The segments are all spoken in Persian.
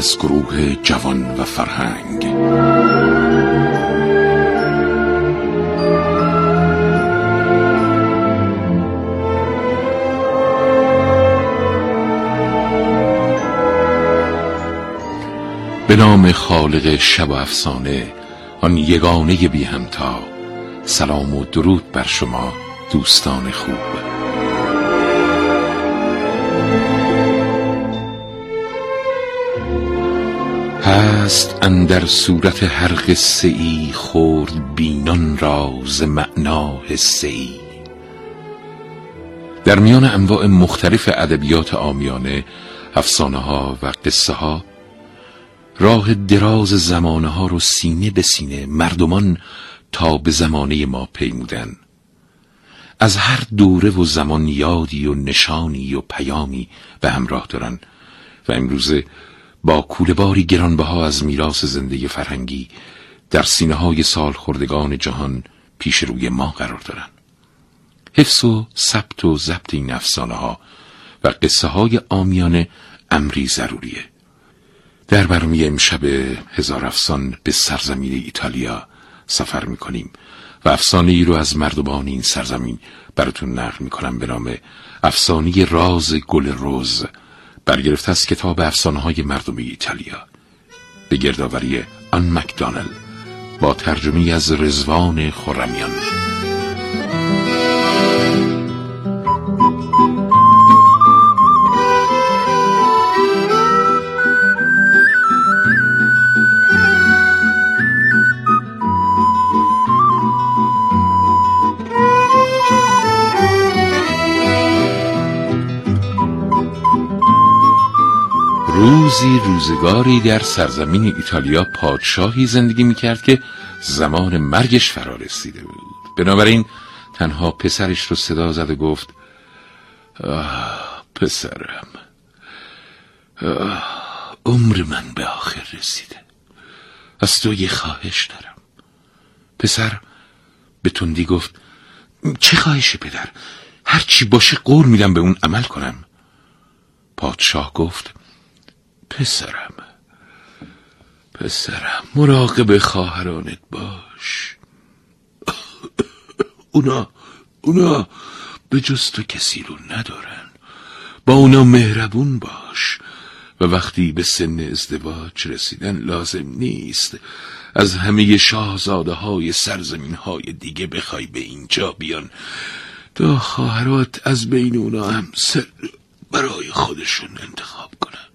از گروه جوان و فرهنگ. به نام خالق شب و افسانه آن یگانه بی همتا سلام و درود بر شما دوستان خوب. هست اندر صورت هر قصه ای خورد بینان راز معنا حسه ای. در میان انواع مختلف ادبیات آمیانه افسانه ها و قصه ها راه دراز زمانه ها رو سینه به سینه مردمان تا به زمانه ما پیمودن. از هر دوره و زمان یادی و نشانی و پیامی به همراه دارن و امروزه با کولباری گرانبها از میراث زنده فرهنگی در سینه های سال خردگان جهان پیش روی ما قرار دارن حفظ و ثبت و ضبط این افسانه ها و قصه های آمیانه امری ضروریه. در برنامه امشب هزار افسان به سرزمین ایتالیا سفر می‌کنیم و افسانه ای رو از مردمان این سرزمین براتون نقل می‌کنم به نام افسانه راز گل روز. برگرفته از کتاب افسانه های مردم ایتالیا. به گردآوری آن مکدانل با ترجمه از رزوان خرمیان. روزی روزگاری در سرزمین ایتالیا پادشاهی زندگی می‌کرد که زمان مرگش فرا رسیده بود. بنابراین تنها پسرش رو صدا زد و گفت آه پسرم آه عمر من به آخر رسیده. از تو یه خواهش دارم. پسر به تندی گفت چه خواهشی پدر؟ هر چی باشه قول میدم به اون عمل کنم. پادشاه گفت پسرم. پسرم مراقب خواهرانت باش. اونا اونا به جز تو کسی رو ندارن. با اونا مهربون باش. و وقتی به سن ازدواج رسیدن لازم نیست. از همه شاهزاده های سرزمین های دیگه بخوای به اینجا بیان. تا خواهرات از بین اونا هم سر برای خودشون انتخاب کنن.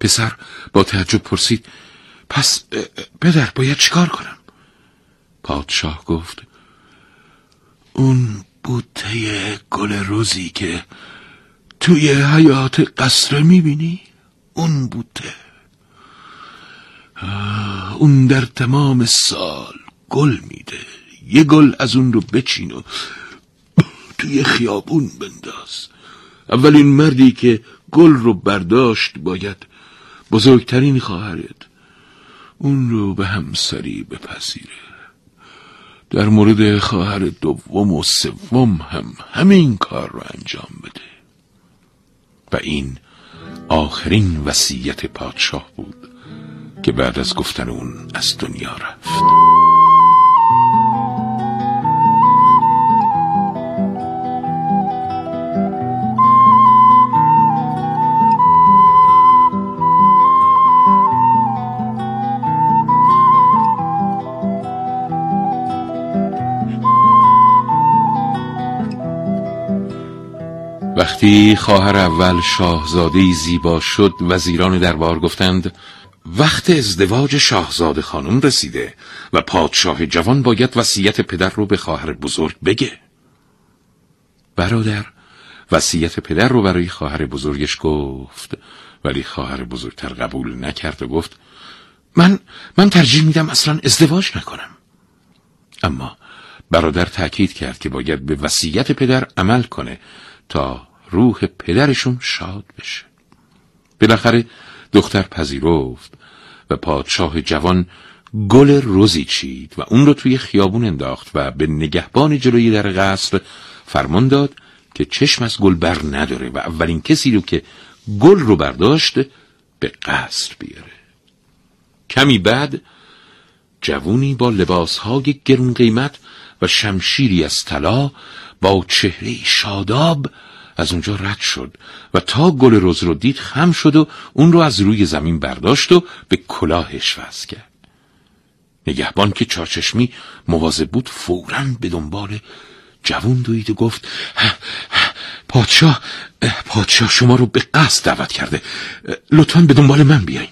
پسر با تعجب پرسید پس پدر باید چیکار کنم؟ پادشاه گفت اون بوته گل روزی که توی حیات قصر می‌بینی اون بوته. اون در تمام سال گل میده یه گل از اون رو بچین و توی خیابون بنداز. اولین مردی که گل رو برداشت باید بزرگترین خواهرت اون رو به همسری بپذیره. در مورد خواهر دوم و سوم هم همین کار رو انجام بده. و این آخرین وصیت پادشاه بود که بعد از گفتن اون از دنیا رفت. وقتی خواهر اول شاهزاده زیبا شد وزیران دربار گفتند وقت ازدواج شاهزاده خانم رسیده و پادشاه جوان باید وصیت پدر رو به خواهر بزرگ بگه. برادر وصیت پدر رو برای خواهر بزرگش گفت ولی خواهر بزرگتر قبول نکرد و گفت من من ترجیح میدم اصلا ازدواج نکنم. اما برادر تأکید کرد که باید به وصیت پدر عمل کنه تا روح پدرشون شاد بشه. بالاخره دختر پذیرفت و پادشاه جوان گل روزی چید و اون رو توی خیابون انداخت و به نگهبان جلوی در قصر فرمان داد که چشم از گل بر نداره و اولین کسی رو که گل رو برداشت به قصر بیاره. کمی بعد جوونی با لباسهای گرون قیمت و شمشیری از طلا با چهره شاداب از اونجا رد شد و تا گل روز رو دید خم شد و اون رو از روی زمین برداشت و به کلاهش وز کرد. نگهبان که چارچشمی مواظب بود فورا به دنبال جوون دوید و گفت پادشاه پادشاه شما رو به قصد دعوت کرده. لطفا به دنبال من بیاین.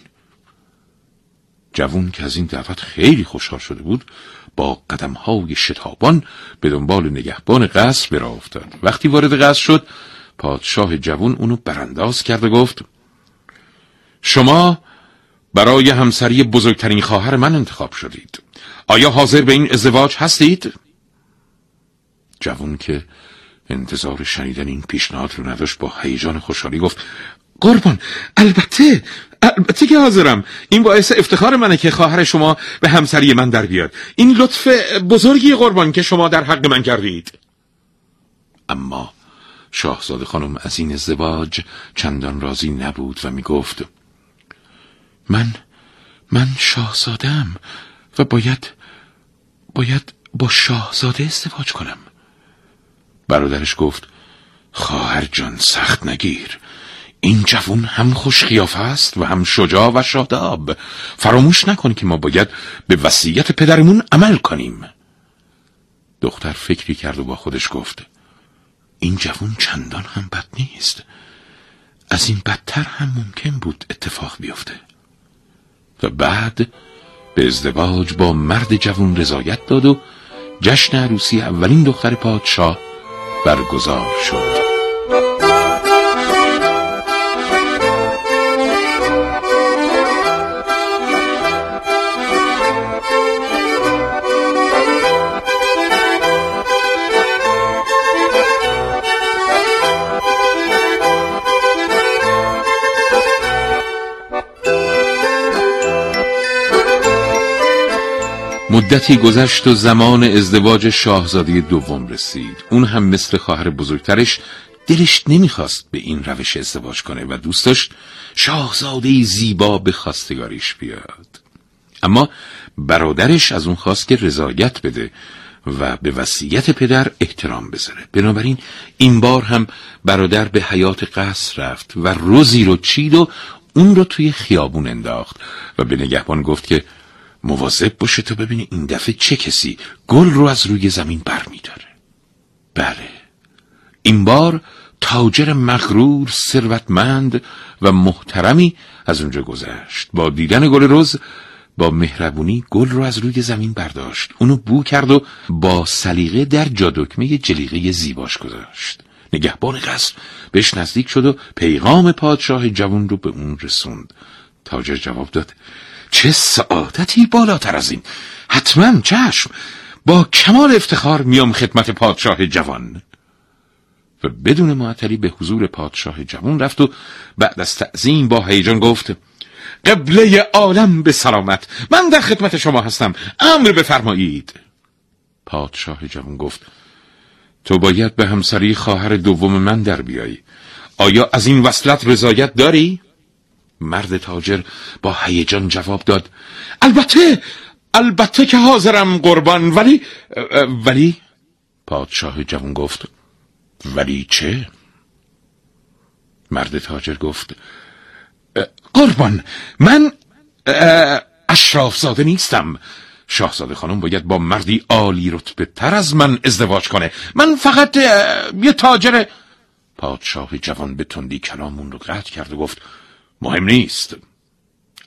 جوون که از این دعوت خیلی خوشحال شده بود با قدمهای شتابان به دنبال نگهبان قصر به افتاد وقتی وارد قصر شد پادشاه جوون اونو برانداز کرد و گفت شما برای همسری بزرگترین خواهر من انتخاب شدید. آیا حاضر به این ازدواج هستید؟ جوون که انتظار شنیدن این پیشنهاد رو نداشت با هیجان خوشحالی گفت قربان البته البته که حاضرم. این باعث افتخار منه که خواهر شما به همسری من در بیاد. این لطف بزرگی قربان که شما در حق من کردید. اما شاهزاده خانم از این ازدواج چندان راضی نبود و می گفت من من شاهزادم و باید باید با شاهزاده ازدواج کنم. برادرش گفت خواهر جان سخت نگیر. این جوون هم خوش خیافه است و هم شجاع و شاداب. فراموش نکن که ما باید به وصیت پدرمون عمل کنیم. دختر فکری کرد و با خودش گفت این جوون چندان هم بد نیست. از این بدتر هم ممکن بود اتفاق بیفته. و بعد به ازدواج با مرد جوون رضایت داد و جشن عروسی اولین دختر پادشاه برگزار شد. مدتی گذشت و زمان ازدواج شاهزاده دوم رسید. اون هم مثل خواهر بزرگترش دلش نمی‌خواست به این روش ازدواج کنه و دوست داشت شاهزاده زیبا به خواستگاریش بیاد. اما برادرش از اون خواست که رضایت بده و به وصیت پدر احترام بذاره. بنابراین این بار هم برادر به حیات قصر رفت و روزی رو چید و اون رو توی خیابون انداخت و به نگهبان گفت که مواظب باشه تا ببینی این دفعه چه کسی گل رو از روی زمین بر داره. بله. این بار تاجر مغرور ثروتمند و محترمی از اونجا گذشت. با دیدن گل روز با مهربونی گل رو از روی زمین برداشت. اونو بو کرد و با سلیقه در جادکمه جلیقه زیباش گذاشت. نگهبان قصر بهش نزدیک شد و پیغام پادشاه جوان رو به اون رسوند. تاجر جواب داد چه سعادتی بالاتر از این. حتما چشم. با کمال افتخار میام خدمت پادشاه جوان. و بدون معطلی به حضور پادشاه جوان رفت و بعد از تعظیم با هیجان گفت قبله عالم به سلامت. من در خدمت شما هستم. امر بفرمایید. پادشاه جوان گفت تو باید به همسری خواهر دوم من در بیایی آیا از این وصلت رضایت داری؟ مرد تاجر با هیجان جواب داد. البته البته که حاضرم قربان ولی ولی؟ پادشاه جوان گفت. ولی چه؟ مرد تاجر گفت. قربان من اشراف زاده نیستم. شاهزاده خانم باید با مردی عالی رتبه تر از من ازدواج کنه. من فقط یه تاجر. پادشاه جوان به تندی کلامون رو قطع کرد و گفت. مهم نیست.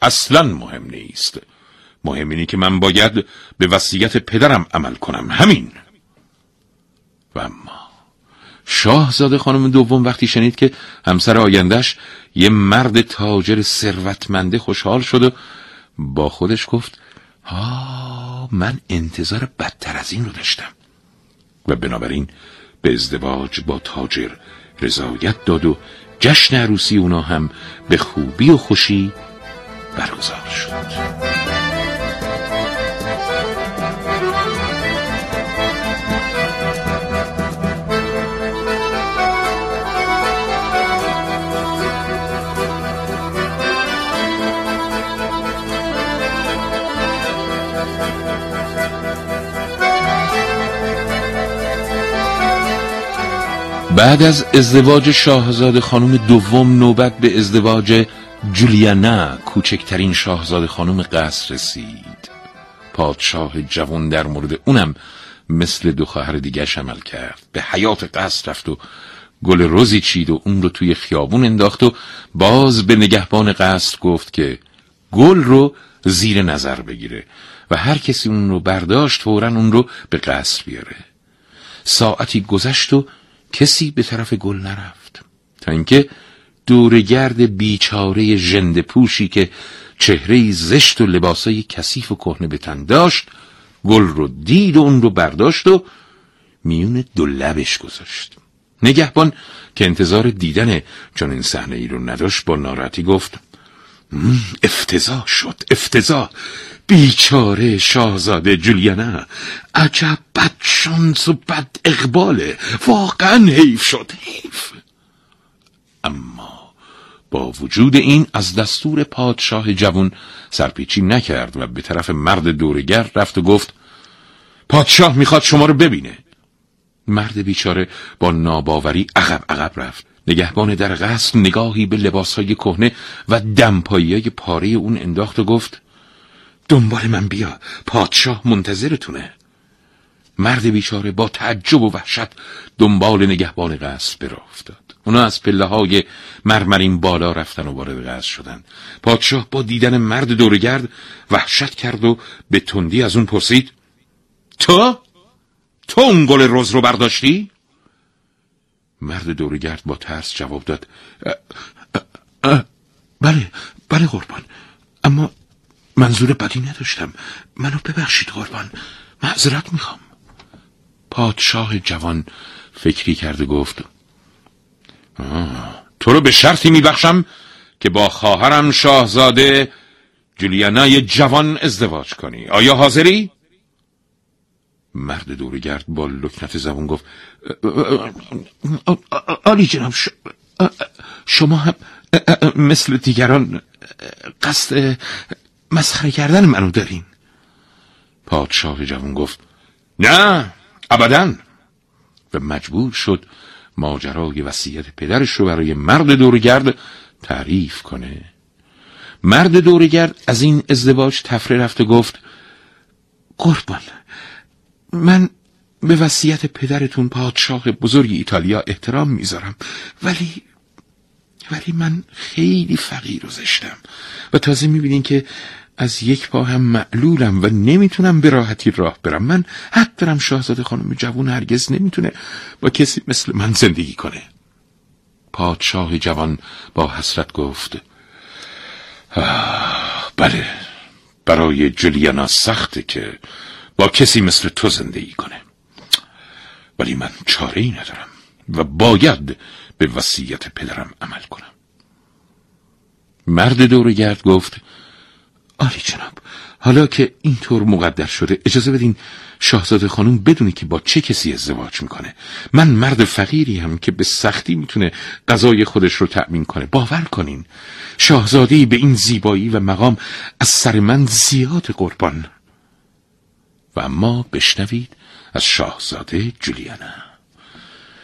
اصلا مهم نیست. مهم اینه که من باید به وصیت پدرم عمل کنم. همین. و اما شاهزاده خانم دوم وقتی شنید که همسر آیندهش یه مرد تاجر ثروتمنده خوشحال شد و با خودش گفت ها من انتظار بدتر از این رو داشتم. و بنابراین به ازدواج با تاجر رضایت داد و جشن عروسی اونا هم به خوبی و خوشی برگزار شد. بعد از ازدواج شاهزاده خانم دوم نوبت به ازدواج جولیانا کوچکترین شاهزاده خانم قصر رسید. پادشاه جوان در مورد اونم مثل دو خواهر دیگه عمل کرد. به حیات قصر رفت و گل روزی چید و اون رو توی خیابون انداخت و باز به نگهبان قصر گفت که گل رو زیر نظر بگیره و هر کسی اون رو برداشت فورا اون رو به قصر بیاره. ساعتی گذشت و کسی به طرف گل نرفت. تا اینکه دورگرد بیچاره ژنده پوشی که چهره زشت و لباسای کثیف و کهنه به تن داشت گل رو دید و اون رو برداشت و میون دو لبش گذاشت. نگهبان که انتظار دیدن چون این صحنه ای رو نداشت با ناراحتی گفت افتضاح شد افتضاح. بیچاره شاهزاده جولیانا عجب بد شانس و بد اقباله. واقعا حیف شد حیف. اما با وجود این از دستور پادشاه جوان سرپیچی نکرد و به طرف مرد دورگر رفت و گفت پادشاه می‌خواد شما رو ببینه. مرد بیچاره با ناباوری عقب عقب رفت. نگهبان در قصد نگاهی به لباسهای کهنه و دمپایی های پاره اون انداخت و گفت دنبال من بیا پادشاه منتظرتونه مرد بیچاره با تعجب و وحشت دنبال نگهبان قصر برا افتاد اونا از پله های مرمرین بالا رفتن و وارد قصر شدن پادشاه با دیدن مرد دورگرد وحشت کرد و به تندی از اون پرسید تو؟ تو اون گل روز رو برداشتی؟ مرد دورگرد با ترس جواب داد. بله بله قربان. اما منظور بدی نداشتم. منو ببخشید قربان. معذرت می‌خوام. پادشاه جوان فکری کرده گفت تو رو به شرطی میبخشم که با خواهرم شاهزاده جولیانای جوان ازدواج کنی. آیا حاضری؟ مرد دورگرد با لکنت زبون گفت آلی جناب شما هم مثل دیگران قصد مسخره کردن منو دارین. پادشاه جوان گفت نه ابدا. و مجبور شد ماجرای وصیت پدرش رو برای مرد دورگرد تعریف کنه. مرد دورگرد از این ازدواج تفره رفت و گفت قربان من به وصیت پدرتون پادشاه بزرگ ایتالیا احترام می‌ذارم. ولی ولی من خیلی فقیر و زشتم. و تازه می‌بینین که از یک پا هم معلولم و نمی‌تونم به راحتی راه برم. من حق دارم شاهزاده خانم جوان هرگز نمی‌تونه با کسی مثل من زندگی کنه. پادشاه جوان با حسرت گفت بله برای جولیانا سخته که با کسی مثل تو زندگی کنه. ولی من چاره ای ندارم و باید به وصیت پدرم عمل کنم. مرد دورگرد گفت آری جناب حالا که اینطور مقدر شده اجازه بدین شاهزاده خانم بدونی که با چه کسی ازدواج می‌کنه. من مرد فقیری هم که به سختی می‌تونه غذای خودش رو تأمین کنه. باور کنین شاهزاده به این زیبایی و مقام از سر من زیاد قربان و اما بشنوید از شاهزاده جولیانا.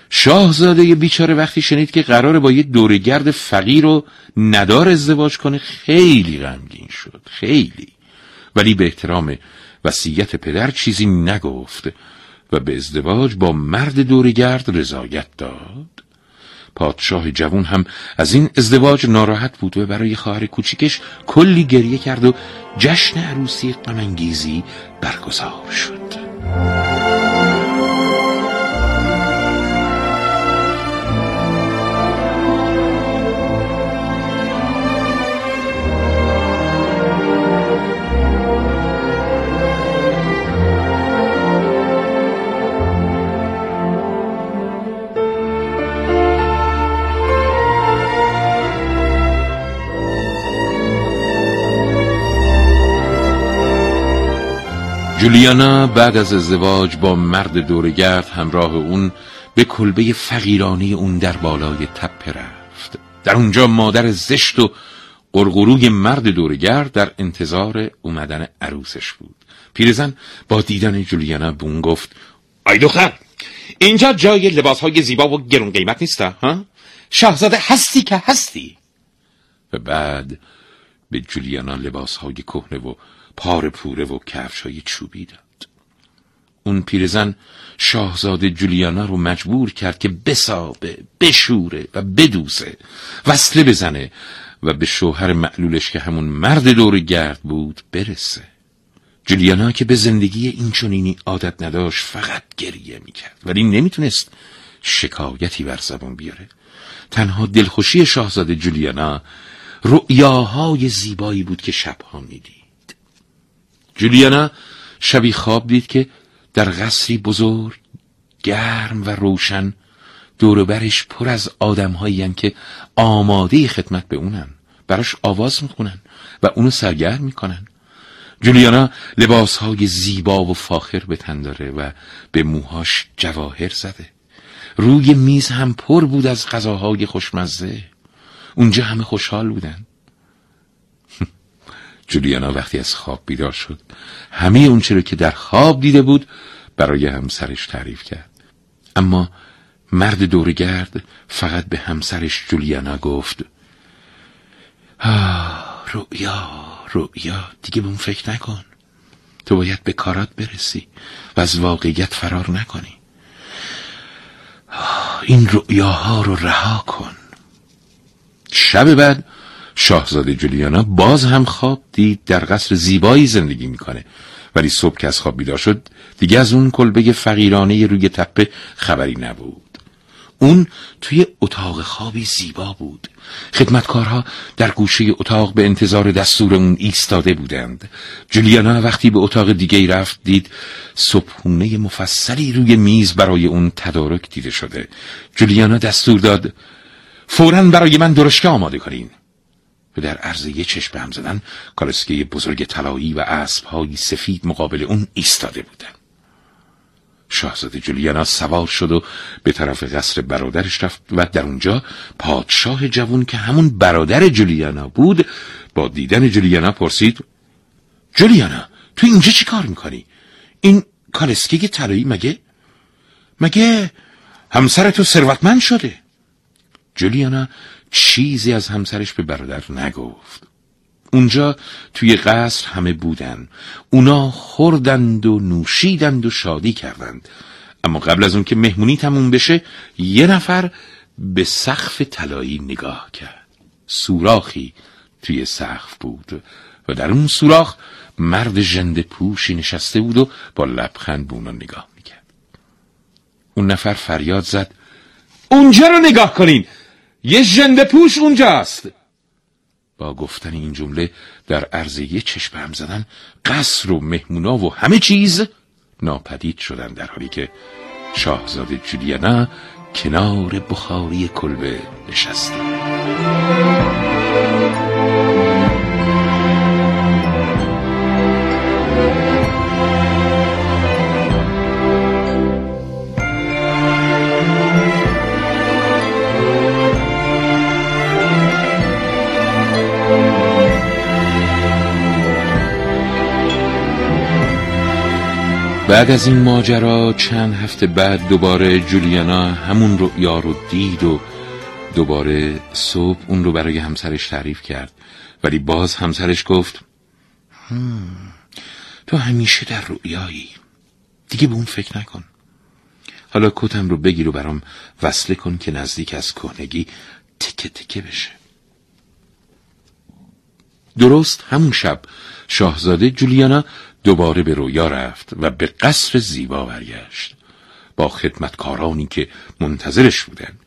شاهزاده بیچاره وقتی شنید که قراره با یه دورگرد فقیر و ندار ازدواج کنه خیلی غمگین شد خیلی. ولی به احترام وصیت پدر چیزی نگفت و به ازدواج با مرد دورگرد رضایت داد. پادشاه جوون هم از این ازدواج ناراحت بود و برای خواهر کوچیکش کلی گریه کرد و جشن عروسی غمانگیزی برگزار شد. جولیانا بعد از ازدواج با مرد دورگرد همراه اون به کلبه فقیرانی اون در بالای تپه رفت. در اونجا مادر زشت و قرقروی مرد دورگرد در انتظار اومدن عروسش بود. پیرزن با دیدن جولیانا به اون گفت آی دختر اینجا جای لباس های زیبا و گرون قیمت نیست ها؟ شاهزاده هستی که هستی. و بعد به جولیانا لباس های کهنه و پار پوره و کفش های چوبی داد. اون پیرزن شاهزاده جولیانا رو مجبور کرد که بسابه بشوره و بدوزه وصله بزنه و به شوهر معلولش که همون مرد دور گرد بود برسه. جولیانا که به زندگی این چنینی عادت نداشت فقط گریه می‌کرد. ولی نمی‌تونست شکایتی بر زبان بیاره. تنها دلخوشی شاهزاده جولیانا رؤیاهای زیبایی بود که شبها می‌دید. جولیانا شبی خواب دید که در قصری بزرگ گرم و روشن دوروبرش پر از آدمهایی که آماده خدمت به اونن. براش آواز می‌خونن و اونو سرگرم می‌کنن. جولیانا لباسهای زیبا و فاخر به تن داره و به موهاش جواهر زده. روی میز هم پر بود از غذاهای خوشمزه. اونجا همه خوشحال بودن. جولیانا وقتی از خواب بیدار شد همه اون رو که در خواب دیده بود برای همسرش تعریف کرد. اما مرد دورگرد فقط به همسرش جولیانا گفت آه رؤیا رؤیا دیگه به اون فکر نکن. تو باید به کارات برسی و از واقعیت فرار نکنی. این رؤیاها رو رها کن. شب بعد شاهزاده جولیانا باز هم خواب دید در قصر زیبایی زندگی می‌کنه. ولی صبح که از خواب بیدار شد دیگه از اون کلبه فقیرانه روی تپه خبری نبود. اون توی اتاق خوابی زیبا بود. خدمتکارها در گوشه اتاق به انتظار دستور اون ایستاده بودند. جولیانا وقتی به اتاق دیگه رفت دید صبحونه مفصلی روی میز برای اون تدارک دیده شده. جولیانا دستور داد فورا برای من درشکه آماده کنین. و در عرض یه چشم هم زدن کالسکه بزرگ طلایی و اسبهایی سفید مقابل اون ایستاده بودن شاهزاده جولیانا سوار شد و به طرف قصر برادرش رفت و در اونجا پادشاه جوون که همون برادر جولیانا بود با دیدن جولیانا پرسید جولیانا تو اینجا چی کار می‌کنی؟ این کالسکه طلایی مگه؟ مگه همسر تو ثروتمند شده؟ جولیانا چیزی از همسرش به برادر نگفت. اونجا توی قصر همه بودن. اونا خوردند و نوشیدند و شادی کردند. اما قبل از اون که مهمونی تموم بشه یه نفر به سقف طلایی نگاه کرد. سوراخی توی سقف بود. و در اون سوراخ مرد جند پوشی نشسته بود و با لبخند به نگاه می‌کرد. اون نفر فریاد زد اونجا رو نگاه کنین! یه جند پوش اونجاست. با گفتن این جمله در عرض یه چشم هم زدن قصر و مهمونا و همه چیز ناپدید شدن در حالی که شاهزاده جولیانا کنار بخاری کلبه نشسته. بعد از این ماجرا چند هفته بعد دوباره جولیانا همون رو رو دید و دوباره صبح اون رو برای همسرش تعریف کرد. ولی باز همسرش گفت تو همیشه در رویایی دیگه به اون فکر نکن. حالا کتم رو بگیر و برام وصله کن که نزدیک از کهنگی تکه تکه بشه. درست همون شب شاهزاده جولیانا دوباره به رویا رفت و به قصر زیبا برگشت. با خدمتکارانی که منتظرش بودند.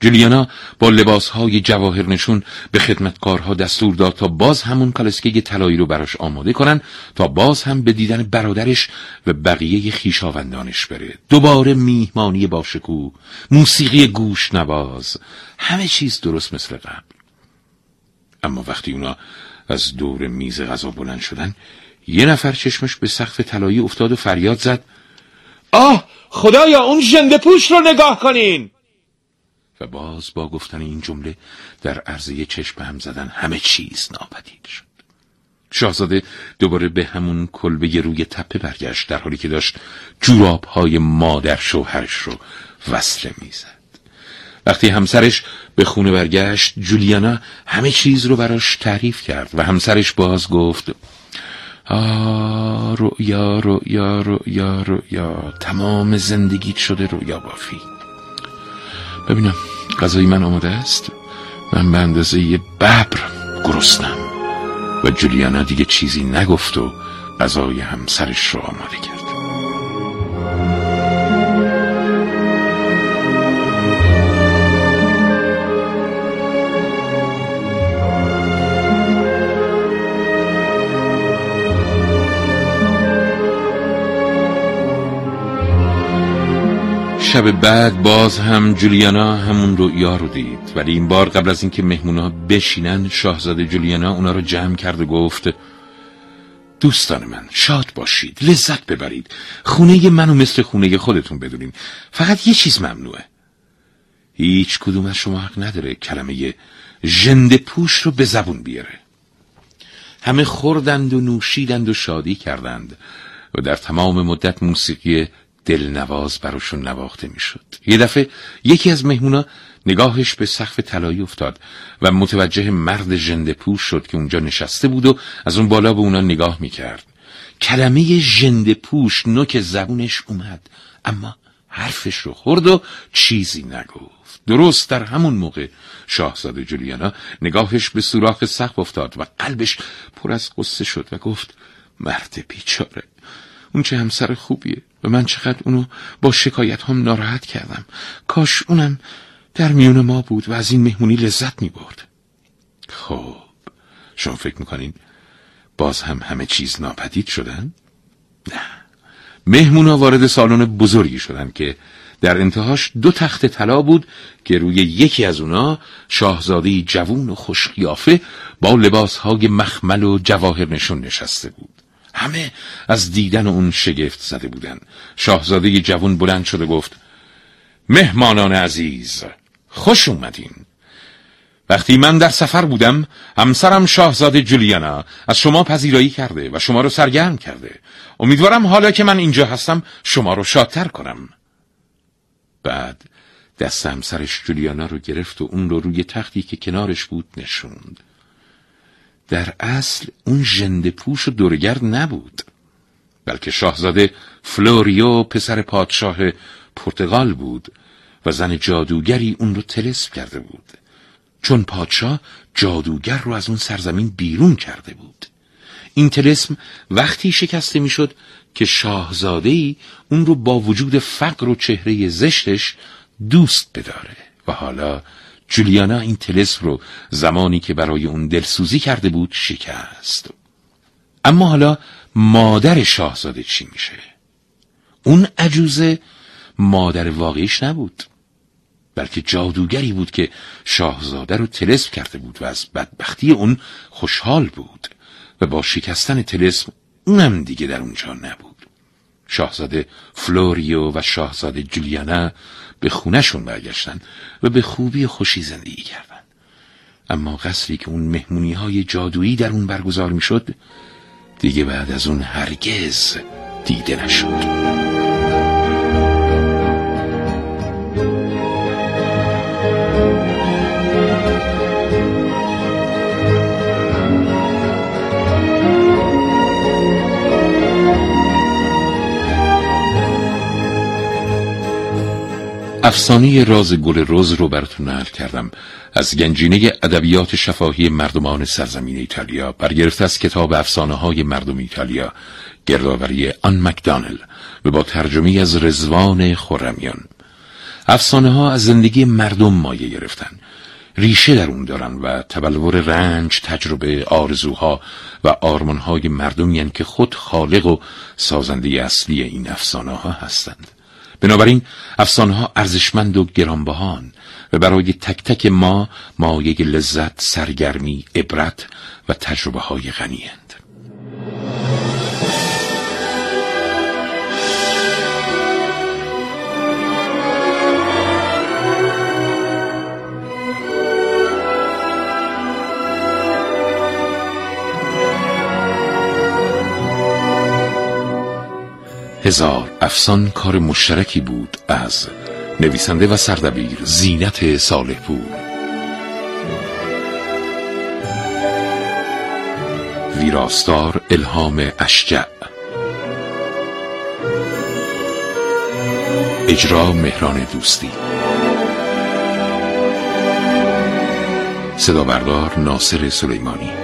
جولیانا با لباسهای جواهر نشون به خدمتکارها دستور داد تا باز همون کالسکه طلایی رو براش آماده کنن تا باز هم به دیدن برادرش و بقیه خیشاوندانش بره. دوباره میهمانی باشکو موسیقی گوش نواز همه چیز درست مثل قبل. اما وقتی اونا از دور میز غذا بلند شدن یه نفر چشمش به سقف طلایی افتاد و فریاد زد. آه خدایا اون ژنده پوش رو نگاه کنین. و باز با گفتن این جمله در عرضه چشم هم زدن همه چیز ناپدید شد. شاهزاده دوباره به همون کلبه روی تپه برگشت در حالی که داشت جوراب های مادر شوهرش رو وصله می‌زد. وقتی همسرش به خونه برگشت جولیانا همه چیز رو براش تعریف کرد و همسرش باز گفت آ رؤیا رؤیا رؤیا تمام زندگیت شده رؤیا بافی. ببینم غذای من آماده است؟ من به اندازه یه ببر گرستم و جولیانا دیگه چیزی نگفت و غذای همسرش رو آماده کرد. شب بعد باز هم جولیانا همون رویا رو دید. ولی این بار قبل از اینکه مهمونا بشینن شاهزاده جولیانا اونا رو جمع کرد و گفت دوستان من شاد باشید لذت ببرید. خونه منو مثل خونه خودتون بدونین. فقط یه چیز ممنوعه. هیچ کدوم از شما حق نداره کلمه جند پوش رو به زبون بیاره. همه خوردند و نوشیدند و شادی کردند و در تمام مدت موسیقی دلنواز براشون نواخته می‌شد. یه دفعه یکی از مهمونا نگاهش به سقف طلایی افتاد و متوجه مرد ژنده پوش شد که اونجا نشسته بود و از اون بالا به اونا نگاه می‌کرد. کلمه ژنده پوش نوک زبونش اومد اما حرفش رو خورد و چیزی نگفت. درست در همون موقع شاهزاده جولیانا نگاهش به سوراخ سقف افتاد و قلبش پر از قصه شد و گفت مرد بیچاره اون چه همسر خوبیه و من چقدر اونو با شکایت هم ناراحت کردم. کاش اونم در میون ما بود و از این مهمونی لذت می برد خب شما فکر می‌کنین باز هم همه چیز ناپدید شدن؟ نه. مهمونا وارد سالن بزرگی شدن که در انتهاش دو تخت طلا بود که روی یکی از اونا شاهزاده جوون و خوشقیافه با لباسهای مخمل و جواهر نشون نشسته بود. همه از دیدن اون شگفت زده بودن. شاهزاده جوان بلند شده گفت مهمانان عزیز خوش اومدین. وقتی من در سفر بودم همسرم شاهزاده جولیانا از شما پذیرایی کرده و شما رو سرگرم کرده. امیدوارم حالا که من اینجا هستم شما رو شادتر کنم. بعد دست همسرش جولیانا رو گرفت و اون رو روی تختی که کنارش بود نشوند. در اصل اون ژنده پوش و دورگرد نبود بلکه شاهزاده فلوریو پسر پادشاه پرتغال بود و زن جادوگری اون رو تلسم کرده بود چون پادشاه جادوگر رو از اون سرزمین بیرون کرده بود. این تلسم وقتی شکسته می‌شد که شاهزاده ای اون رو با وجود فقر و چهره زشتش دوست بداره و حالا جولیانا این تلسم رو زمانی که برای اون دلسوزی کرده بود شکست. اما حالا مادر شاهزاده چی میشه؟ اون عجوزه مادر واقعیش نبود. بلکه جادوگری بود که شاهزاده رو تلسم کرده بود و از بدبختی اون خوشحال بود. و با شکستن تلسم اونم دیگه در اونجا نبود. شاهزاده فلوریو و شاهزاده جولیانا به خونشون برگشتن و به خوبی و خوشی زندگی کردن. اما قصری که اون مهمونی های جادویی در اون برگزار می شد دیگه بعد از اون هرگز دیده نشد. افسانه راز گل روز رو براتون نقل کردم. از گنجینه ادبیات شفاهی مردمان سرزمین ایتالیا برگرفته از کتاب افسانه های مردم ایتالیا. گردآوری آن مکدانل و با ترجمه از رزوان خورمیان افسانه ها از زندگی مردم مایه گرفتن. ریشه در اون دارن و تبلور رنج، تجربه، آرزوها و آرمانهای مردمی که خود خالق و سازنده اصلی این افسانه ها هستند. بنابراین افسانه ارزشمند و گرانبهان و برای تک تک ما مایه لذت، سرگرمی، عبرت و تجربه های غنیه. هزار افسان کار مشترکی بود از نویسنده و سردبیر زینت صالح پور ویراستار الهام اشجع. اجرا مهران دوستی. صدا بردار ناصر سلیمانی.